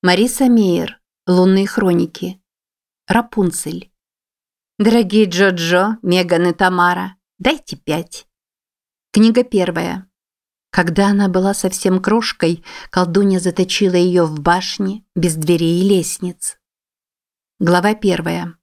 Мариса Мейер. Лунные хроники. Рапунцель. Дорогие Джо-Джо, Меган и Тамара, дайте пять. Книга первая. Когда она была совсем крошкой, колдунья заточила ее в башне, без дверей и лестниц. Глава первая.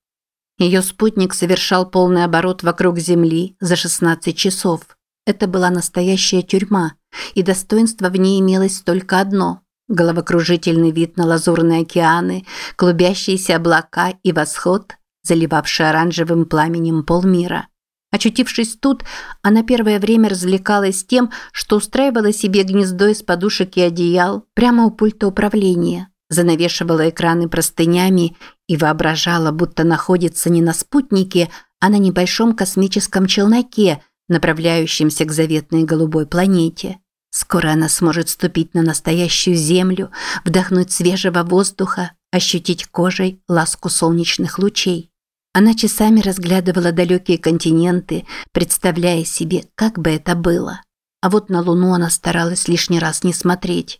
Ее спутник совершал полный оборот вокруг Земли за 16 часов. Это была настоящая тюрьма, и достоинство в ней имелось только одно – головокружительный вид на лазурные океаны, клубящиеся облака и восход, заливавший оранжевым пламенем полмира. Очутившись тут, она первое время развлекалась тем, что устраивала себе гнездо из подушек и одеял прямо у пульта управления, занавешивала экраны простынями и воображала, будто находится не на спутнике, а на небольшом космическом челноке, направляющемся к заветной голубой планете. Скоро она сможет ступить на настоящую Землю, вдохнуть свежего воздуха, ощутить кожей ласку солнечных лучей. Она часами разглядывала далекие континенты, представляя себе, как бы это было. А вот на Луну она старалась лишний раз не смотреть.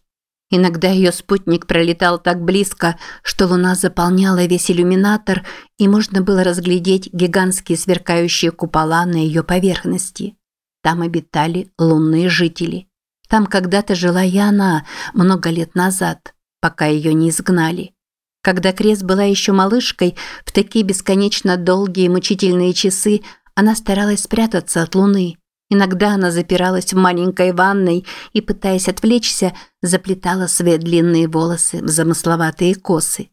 Иногда ее спутник пролетал так близко, что Луна заполняла весь иллюминатор, и можно было разглядеть гигантские сверкающие купола на ее поверхности. Там обитали лунные жители. Там когда-то жила и она, много лет назад, пока ее не изгнали. Когда Крес была еще малышкой, в такие бесконечно долгие мучительные часы она старалась спрятаться от луны. Иногда она запиралась в маленькой ванной и, пытаясь отвлечься, заплетала свои длинные волосы в замысловатые косы.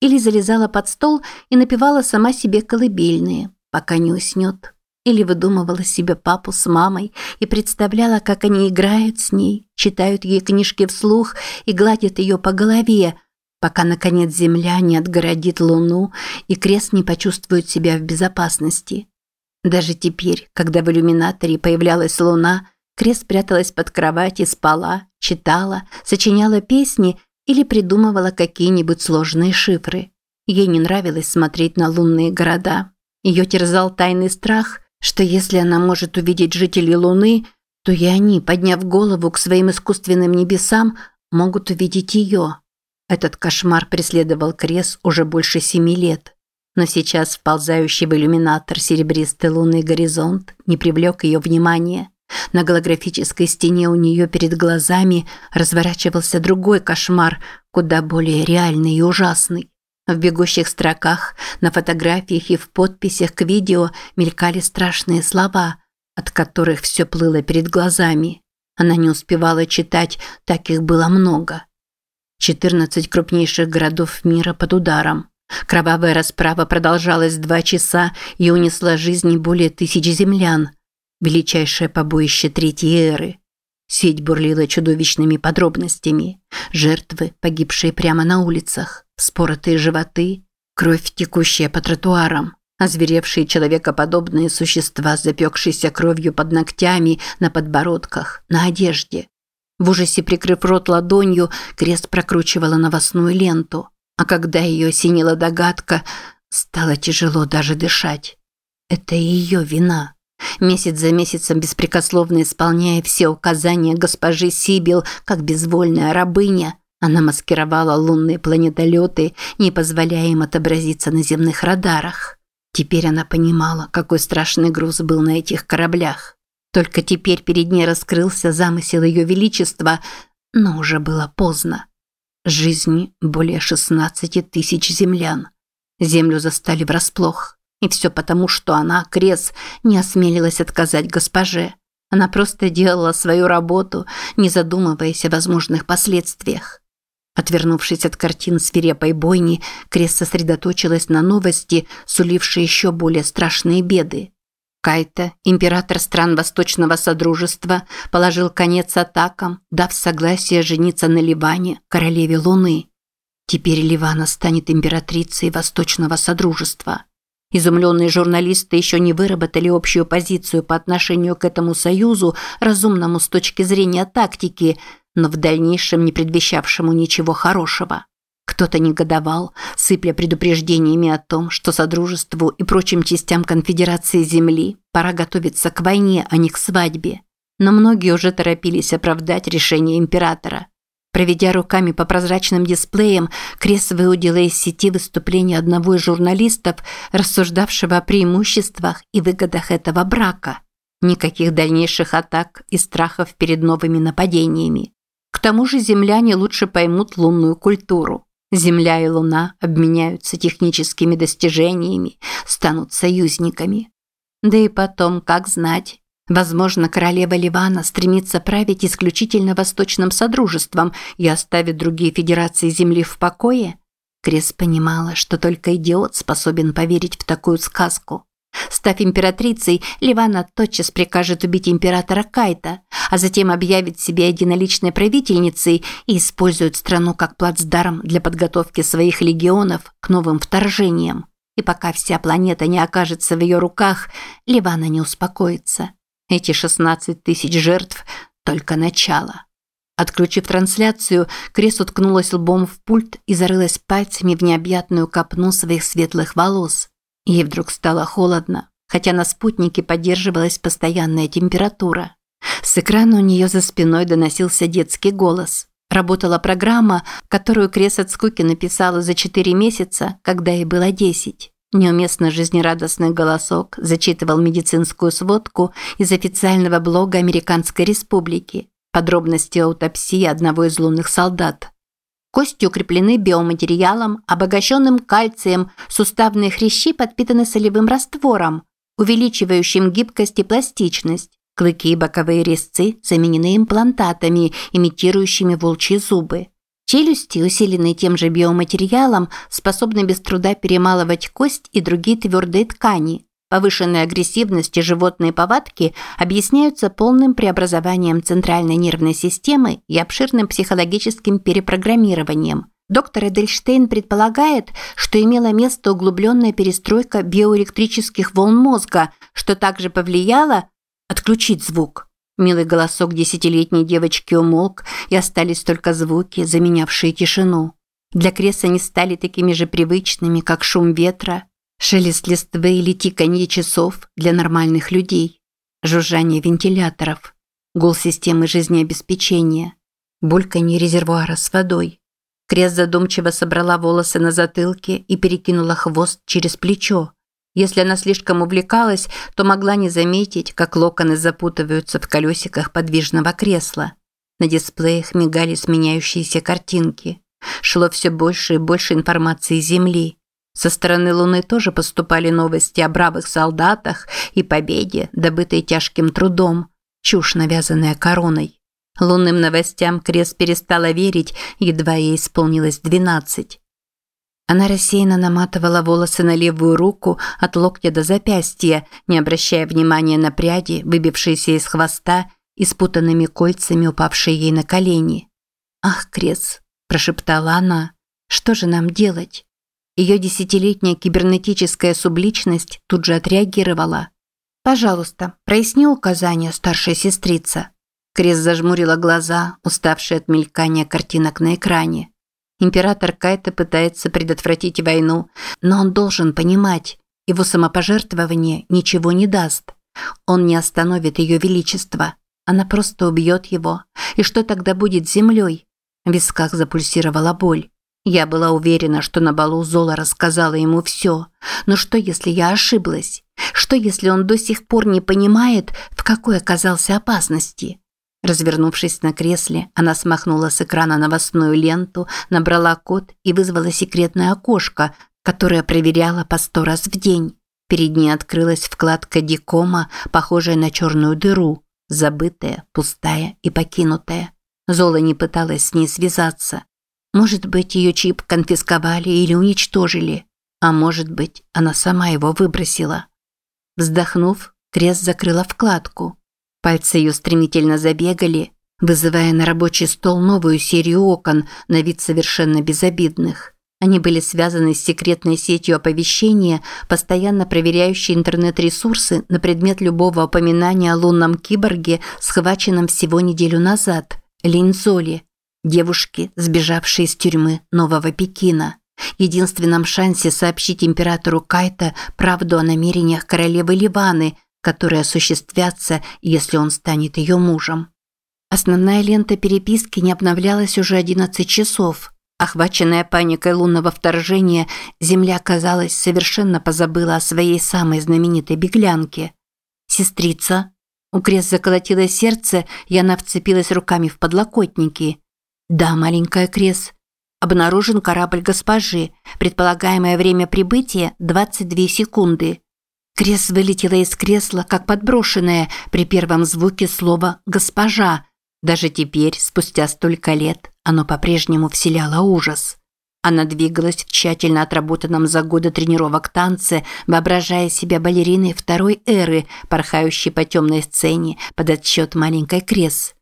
Или залезала под стол и напевала сама себе колыбельные, пока не уснет. Или выдумывала себе папу с мамой и представляла, как они играют с ней, читают ей книжки вслух и гладят ее по голове, пока, наконец, Земля не отгородит Луну и крест не почувствует себя в безопасности. Даже теперь, когда в иллюминаторе появлялась Луна, крест пряталась под кровать и спала, читала, сочиняла песни или придумывала какие-нибудь сложные шифры. Ей не нравилось смотреть на лунные города. Ее терзал тайный страх, что если она может увидеть жителей Луны, то и они, подняв голову к своим искусственным небесам, могут увидеть ее. Этот кошмар преследовал Крес уже больше семи лет. Но сейчас вползающий в иллюминатор серебристый лунный горизонт не привлек ее внимания. На голографической стене у нее перед глазами разворачивался другой кошмар, куда более реальный и ужасный. В бегущих строках, на фотографиях и в подписях к видео мелькали страшные слова, от которых все плыло перед глазами. Она не успевала читать, так их было много. 14 крупнейших городов мира под ударом. Кровавая расправа продолжалась два часа и унесла жизни более тысячи землян. Величайшее побоище Третьей эры. Сеть бурлила чудовищными подробностями. Жертвы, погибшие прямо на улицах, споротые животы, кровь, текущая по тротуарам, озверевшие человекоподобные существа, запекшиеся кровью под ногтями, на подбородках, на одежде. В ужасе прикрыв рот ладонью, Крест прокручивала новостную ленту. А когда ее осенила догадка, стало тяжело даже дышать. Это ее вина. Месяц за месяцем беспрекословно исполняя все указания госпожи Сибил, как безвольная рабыня, она маскировала лунные планетолеты, не позволяя им отобразиться на земных радарах. Теперь она понимала, какой страшный груз был на этих кораблях. Только теперь перед ней раскрылся замысел ее величества, но уже было поздно. Жизни более 16 тысяч землян. Землю застали врасплох. И все потому, что она, Крес, не осмелилась отказать госпоже. Она просто делала свою работу, не задумываясь о возможных последствиях. Отвернувшись от картин свирепой бойни, Крес сосредоточилась на новости, сулившей еще более страшные беды. Кайта, император стран Восточного Содружества, положил конец атакам, дав согласие жениться на Ливане, королеве Луны. Теперь Ливана станет императрицей Восточного Содружества. Изумленные журналисты еще не выработали общую позицию по отношению к этому союзу, разумному с точки зрения тактики, но в дальнейшем не предвещавшему ничего хорошего. Кто-то негодовал, сыпля предупреждениями о том, что Содружеству и прочим частям Конфедерации Земли пора готовиться к войне, а не к свадьбе. Но многие уже торопились оправдать решение императора. Проведя руками по прозрачным дисплеям, Крес выудила из сети выступление одного из журналистов, рассуждавшего о преимуществах и выгодах этого брака. Никаких дальнейших атак и страхов перед новыми нападениями. К тому же земляне лучше поймут лунную культуру. Земля и Луна обменяются техническими достижениями, станут союзниками. Да и потом, как знать, Возможно, королева Ливана стремится править исключительно восточным содружеством и оставит другие федерации земли в покое? Крес понимала, что только идиот способен поверить в такую сказку. Став императрицей, Ливана тотчас прикажет убить императора Кайта, а затем объявит себя единоличной правительницей и использует страну как плацдарм для подготовки своих легионов к новым вторжениям. И пока вся планета не окажется в ее руках, Ливана не успокоится. Эти 16 тысяч жертв – только начало. Отключив трансляцию, Крес уткнулась лбом в пульт и зарылась пальцами в необъятную копну своих светлых волос. Ей вдруг стало холодно, хотя на спутнике поддерживалась постоянная температура. С экрана у нее за спиной доносился детский голос. Работала программа, которую Крес от скуки написала за 4 месяца, когда ей было 10. Неуместно жизнерадостный голосок зачитывал медицинскую сводку из официального блога Американской Республики. Подробности аутопсии одного из лунных солдат. Кости укреплены биоматериалом, обогащенным кальцием, суставные хрящи подпитаны солевым раствором, увеличивающим гибкость и пластичность. Клыки и боковые резцы заменены имплантатами, имитирующими волчьи зубы. Челюсти, усиленные тем же биоматериалом, способны без труда перемалывать кость и другие твердые ткани. Повышенная агрессивность и животные повадки объясняются полным преобразованием центральной нервной системы и обширным психологическим перепрограммированием. Доктор Эдельштейн предполагает, что имела место углубленная перестройка биоэлектрических волн мозга, что также повлияло отключить звук Милый голосок десятилетней девочки умолк, и остались только звуки, заменявшие тишину. Для Креса они стали такими же привычными, как шум ветра, шелест листвы или тиканье часов для нормальных людей, жужжание вентиляторов, гул системы жизнеобеспечения, бульканье резервуара с водой. Крес задумчиво собрала волосы на затылке и перекинула хвост через плечо. Если она слишком увлекалась, то могла не заметить, как локоны запутываются в колесиках подвижного кресла. На дисплеях мигали сменяющиеся картинки. Шло все больше и больше информации Земли. Со стороны Луны тоже поступали новости о бравых солдатах и победе, добытой тяжким трудом. Чушь, навязанная короной. Лунным новостям Крест перестала верить, едва ей исполнилось двенадцать. Она рассеянно наматывала волосы на левую руку от локтя до запястья, не обращая внимания на пряди, выбившиеся из хвоста и спутанными кольцами, упавшие ей на колени. «Ах, Крес!» – прошептала она. «Что же нам делать?» Ее десятилетняя кибернетическая субличность тут же отреагировала. «Пожалуйста, проясни указания, старшая сестрица». Крес зажмурила глаза, уставшие от мелькания картинок на экране. Император Кайта пытается предотвратить войну, но он должен понимать, его самопожертвование ничего не даст. Он не остановит ее величество. Она просто убьет его. И что тогда будет с землей? В висках запульсировала боль. Я была уверена, что на балу Зола рассказала ему все. Но что, если я ошиблась? Что, если он до сих пор не понимает, в какой оказался опасности? Развернувшись на кресле, она смахнула с экрана новостную ленту, набрала код и вызвала секретное окошко, которое проверяла по сто раз в день. Перед ней открылась вкладка Дикома, похожая на черную дыру, забытая, пустая и покинутая. Зола не пыталась с ней связаться. Может быть, ее чип конфисковали или уничтожили, а может быть, она сама его выбросила. Вздохнув, Крест закрыла вкладку. Пальцы ее стремительно забегали, вызывая на рабочий стол новую серию окон, на вид совершенно безобидных. Они были связаны с секретной сетью оповещения, постоянно проверяющей интернет-ресурсы на предмет любого упоминания о лунном киборге, схваченном всего неделю назад, Линзоли, девушке, сбежавшей из тюрьмы Нового Пекина. Единственном шансе сообщить императору Кайта правду о намерениях королевы Ливаны – которые осуществятся, если он станет ее мужем. Основная лента переписки не обновлялась уже 11 часов. Охваченная паникой лунного вторжения, Земля, казалось, совершенно позабыла о своей самой знаменитой беглянке. «Сестрица». У Крес заколотилось сердце, и она вцепилась руками в подлокотники. «Да, маленькая Крес. Обнаружен корабль госпожи. Предполагаемое время прибытия – 22 секунды». Крес вылетела из кресла, как подброшенная при первом звуке слова «госпожа». Даже теперь, спустя столько лет, оно по-прежнему вселяло ужас. Она двигалась в тщательно отработанном за годы тренировок танце, воображая себя балериной второй эры, порхающей по темной сцене под отсчет маленькой Крес.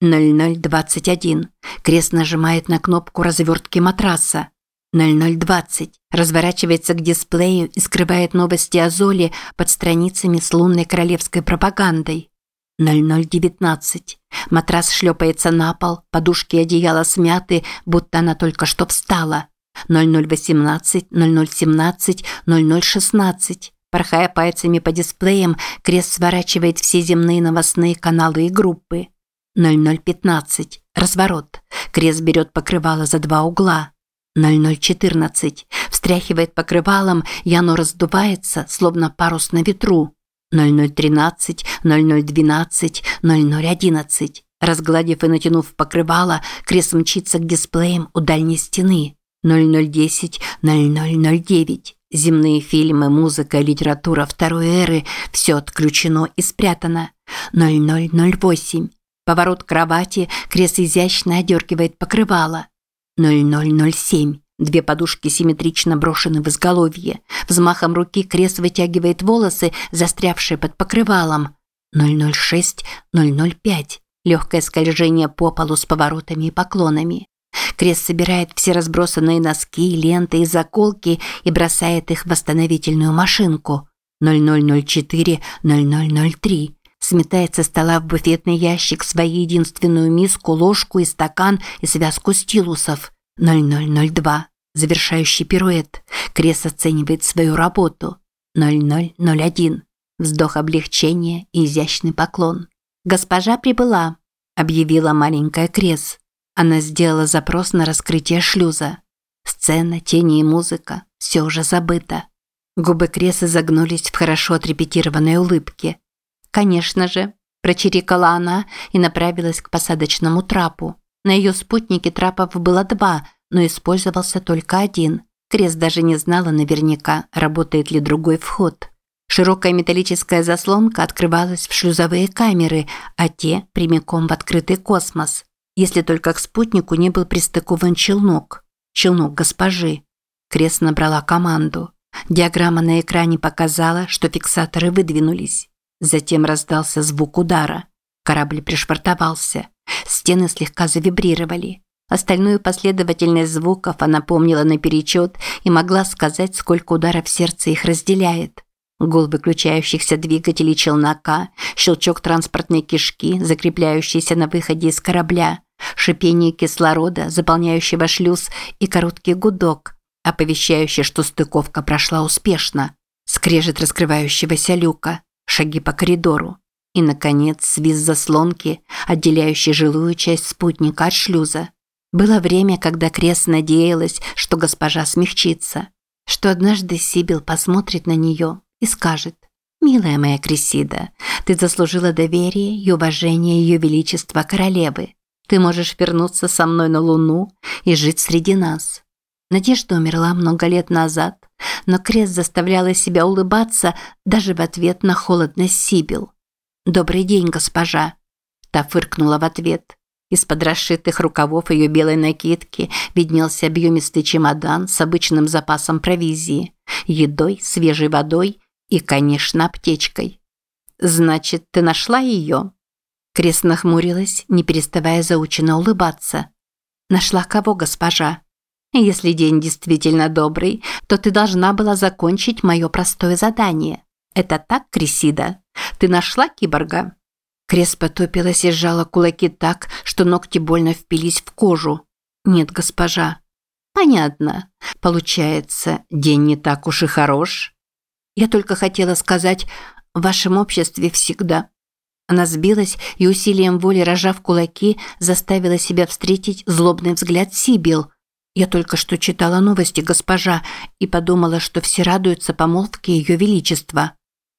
0021. Крес нажимает на кнопку развертки матраса. 0020. Разворачивается к дисплею и скрывает новости о Золе под страницами с лунной королевской пропагандой. 0019. Матрас шлепается на пол, подушки и одеяло смяты, будто она только что встала. 0018, 0017, 0016. Порхая пальцами по дисплеям, крест сворачивает все земные новостные каналы и группы. 0015. Разворот. Крест берет покрывало за два угла. 0014. Встряхивает покрывалом, и оно раздувается, словно парус на ветру. 0013, 0012, 0011. Разгладив и натянув покрывало, Крес мчится к дисплеям у дальней стены. 0010, 0009. Земные фильмы, музыка, литература второй эры – все отключено и спрятано. 0008. Поворот кровати, Крес изящно одергивает покрывало. 0007. Две подушки симметрично брошены в изголовье. Взмахом руки Крес вытягивает волосы, застрявшие под покрывалом. 006, 005. Легкое скольжение по полу с поворотами и поклонами. Крес собирает все разбросанные носки, ленты и заколки и бросает их в восстановительную машинку. 0004, 0003. Сметает со стола в буфетный ящик свою единственную миску, ложку и стакан и связку стилусов. 0002. Завершающий пируэт. Крес оценивает свою работу. 0001. Вздох облегчения и изящный поклон. «Госпожа прибыла», – объявила маленькая Крес. Она сделала запрос на раскрытие шлюза. Сцена, тени и музыка – все уже забыто. Губы Кресы загнулись в хорошо отрепетированной улыбке. «Конечно же», – прочирикала она и направилась к посадочному трапу. На ее спутнике трапов было два – но использовался только один. Крест даже не знала наверняка, работает ли другой вход. Широкая металлическая заслонка открывалась в шлюзовые камеры, а те – прямиком в открытый космос. Если только к спутнику не был пристыкован челнок. Челнок госпожи. Крест набрала команду. Диаграмма на экране показала, что фиксаторы выдвинулись. Затем раздался звук удара. Корабль пришвартовался. Стены слегка завибрировали. Остальную последовательность звуков она помнила наперечет и могла сказать, сколько ударов сердца их разделяет. Гул выключающихся двигателей челнока, щелчок транспортной кишки, закрепляющейся на выходе из корабля, шипение кислорода, заполняющего шлюз, и короткий гудок, оповещающий, что стыковка прошла успешно, скрежет раскрывающегося люка, шаги по коридору. И, наконец, свист заслонки, отделяющий жилую часть спутника от шлюза. Было время, когда Крес надеялась, что госпожа смягчится, что однажды Сибил посмотрит на нее и скажет «Милая моя Кресида, ты заслужила доверие и уважение Ее Величества Королевы. Ты можешь вернуться со мной на Луну и жить среди нас». Надежда умерла много лет назад, но Крес заставляла себя улыбаться даже в ответ на холодность Сибил. «Добрый день, госпожа!» Та фыркнула в ответ – из-под расшитых рукавов ее белой накидки виднелся объемистый чемодан с обычным запасом провизии, едой, свежей водой и, конечно, аптечкой. «Значит, ты нашла ее?» Крест нахмурилась, не переставая заученно улыбаться. «Нашла кого, госпожа?» «Если день действительно добрый, то ты должна была закончить мое простое задание. Это так, Крисида? Ты нашла киборга?» Крес потопилась и сжала кулаки так, что ногти больно впились в кожу. «Нет, госпожа». «Понятно. Получается, день не так уж и хорош?» «Я только хотела сказать, в вашем обществе всегда...» Она сбилась и усилием воли, рожав кулаки, заставила себя встретить злобный взгляд Сибил. «Я только что читала новости, госпожа, и подумала, что все радуются помолвке Ее Величества».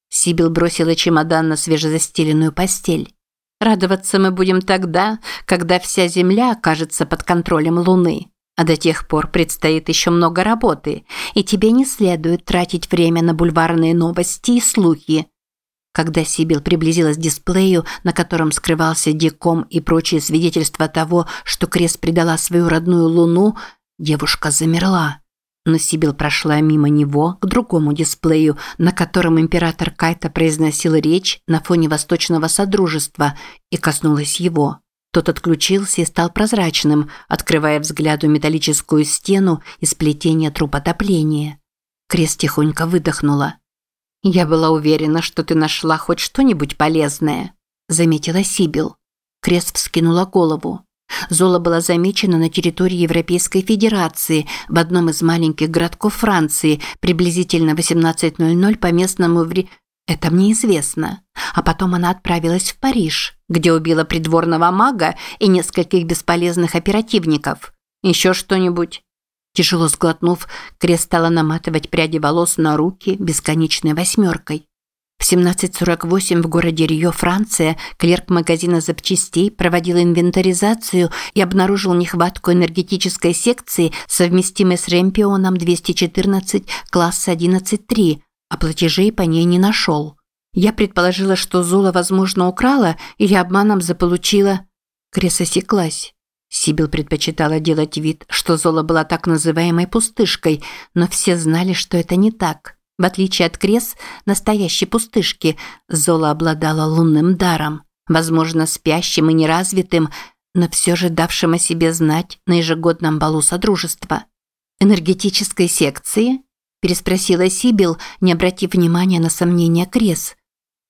Сибил бросила чемодан на свежезастеленную постель. «Радоваться мы будем тогда, когда вся Земля окажется под контролем Луны. А до тех пор предстоит еще много работы, и тебе не следует тратить время на бульварные новости и слухи. Когда Сибил приблизилась к дисплею, на котором скрывался диком и прочие свидетельства того, что Крест предала свою родную луну, девушка замерла. Но Сибил прошла мимо него к другому дисплею, на котором император Кайта произносил речь на фоне Восточного Содружества и коснулась его. Тот отключился и стал прозрачным, открывая взгляду металлическую стену и сплетение труб отопления. Крест тихонько выдохнула. «Я была уверена, что ты нашла хоть что-нибудь полезное», – заметила Сибил. Крест вскинула голову. Зола была замечена на территории Европейской Федерации в одном из маленьких городков Франции приблизительно 18.00 по местному времени. Это мне известно. А потом она отправилась в Париж, где убила придворного мага и нескольких бесполезных оперативников. Еще что-нибудь? Тяжело сглотнув, Крест стала наматывать пряди волос на руки бесконечной восьмеркой. В 17.48 в городе Рио, Франция, клерк магазина запчастей проводил инвентаризацию и обнаружил нехватку энергетической секции, совместимой с ремпионом 214 класса 11.3, а платежей по ней не нашел. Я предположила, что Зола, возможно, украла или обманом заполучила. Крес осеклась. Сибил предпочитала делать вид, что Зола была так называемой пустышкой, но все знали, что это не так. В отличие от Крес, настоящей пустышки, Зола обладала лунным даром, возможно, спящим и неразвитым, но все же давшим о себе знать на ежегодном балу Содружества. «Энергетической секции?» – переспросила Сибил, не обратив внимания на сомнения Крес.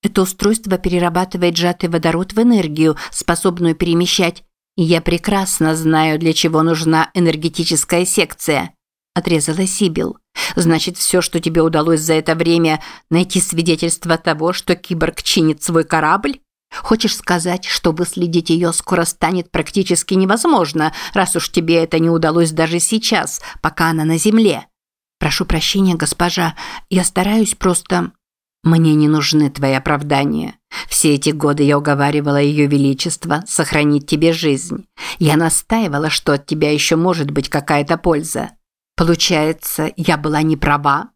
«Это устройство перерабатывает сжатый водород в энергию, способную перемещать «Я прекрасно знаю, для чего нужна энергетическая секция», – отрезала Сибил. «Значит, все, что тебе удалось за это время, найти свидетельство того, что киборг чинит свой корабль? Хочешь сказать, что выследить ее скоро станет практически невозможно, раз уж тебе это не удалось даже сейчас, пока она на Земле?» «Прошу прощения, госпожа, я стараюсь просто...» «Мне не нужны твои оправдания. Все эти годы я уговаривала Ее Величество сохранить тебе жизнь. Я настаивала, что от тебя еще может быть какая-то польза. Получается, я была не права?»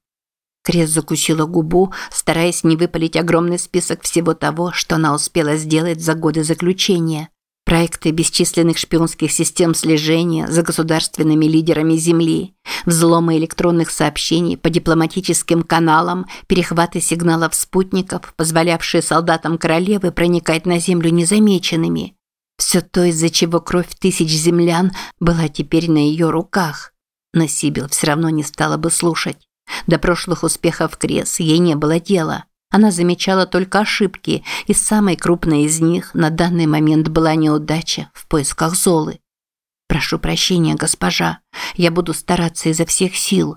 Крес закусила губу, стараясь не выпалить огромный список всего того, что она успела сделать за годы заключения. Проекты бесчисленных шпионских систем слежения за государственными лидерами Земли, взломы электронных сообщений по дипломатическим каналам, перехваты сигналов спутников, позволявшие солдатам королевы проникать на Землю незамеченными. Все то, из-за чего кровь тысяч землян была теперь на ее руках. Но Сибил все равно не стала бы слушать. До прошлых успехов Крес ей не было дела. Она замечала только ошибки, и самой крупной из них на данный момент была неудача в поисках Золы. «Прошу прощения, госпожа, я буду стараться изо всех сил».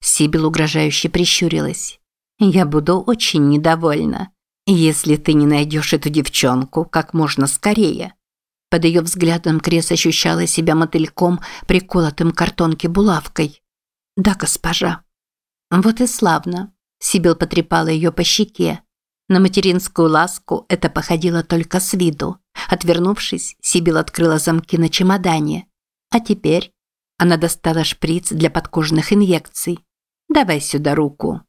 Сибил угрожающе прищурилась. «Я буду очень недовольна, если ты не найдешь эту девчонку как можно скорее». Под ее взглядом Крес ощущала себя мотыльком, приколотым к картонке булавкой. «Да, госпожа». «Вот и славно. Сибил потрепала ее по щеке. На материнскую ласку это походило только с виду. Отвернувшись, Сибил открыла замки на чемодане. А теперь она достала шприц для подкожных инъекций. «Давай сюда руку».